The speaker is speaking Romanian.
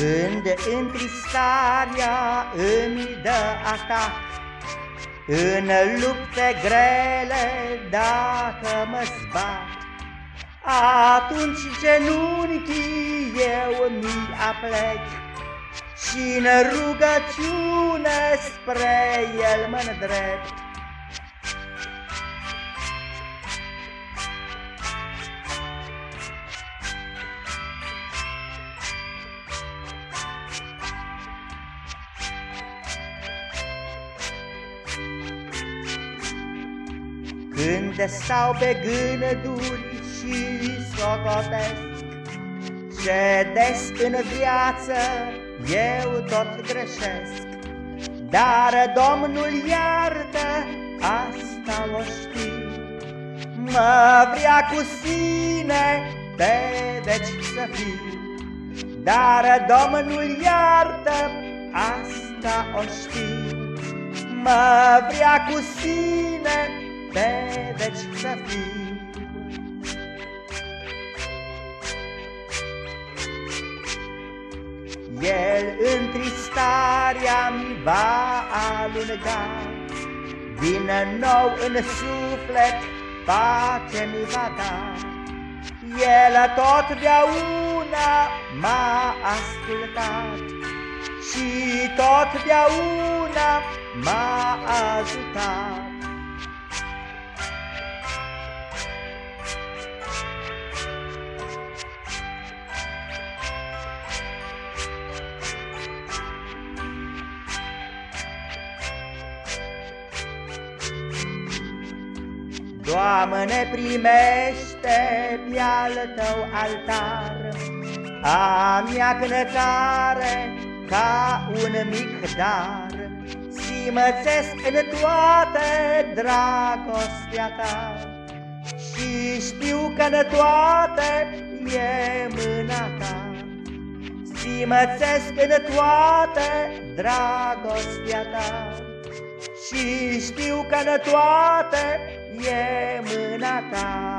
Când întristarea îmi dă atac În lupte grele dacă mă zbat Atunci genunchii eu mi aplec. Și în rugăciune spre el mă îndrept Când stau pe gânduri și socotesc. Ce des în viață eu tot greșesc. Dar Domnul iartă, asta o știu. Mă vrea cu sine pe veci să fiu. Dar Domnul iartă, asta o știu. Mă vrea cu sine pe veci să fiu El întristarea mi va alunga, Din nou în suflet pace mi va da. El totdeauna m-a ascultat Și totdeauna m-a ajutat. Doamne, primește pe al Tău altar. A mea cântare ca un mic dar. Simățesc în toate dragostea Ta. Și știu că în toate e mâna Ta. Simățesc în toate dragostea Ta. Și știu că în toate e mâna ta.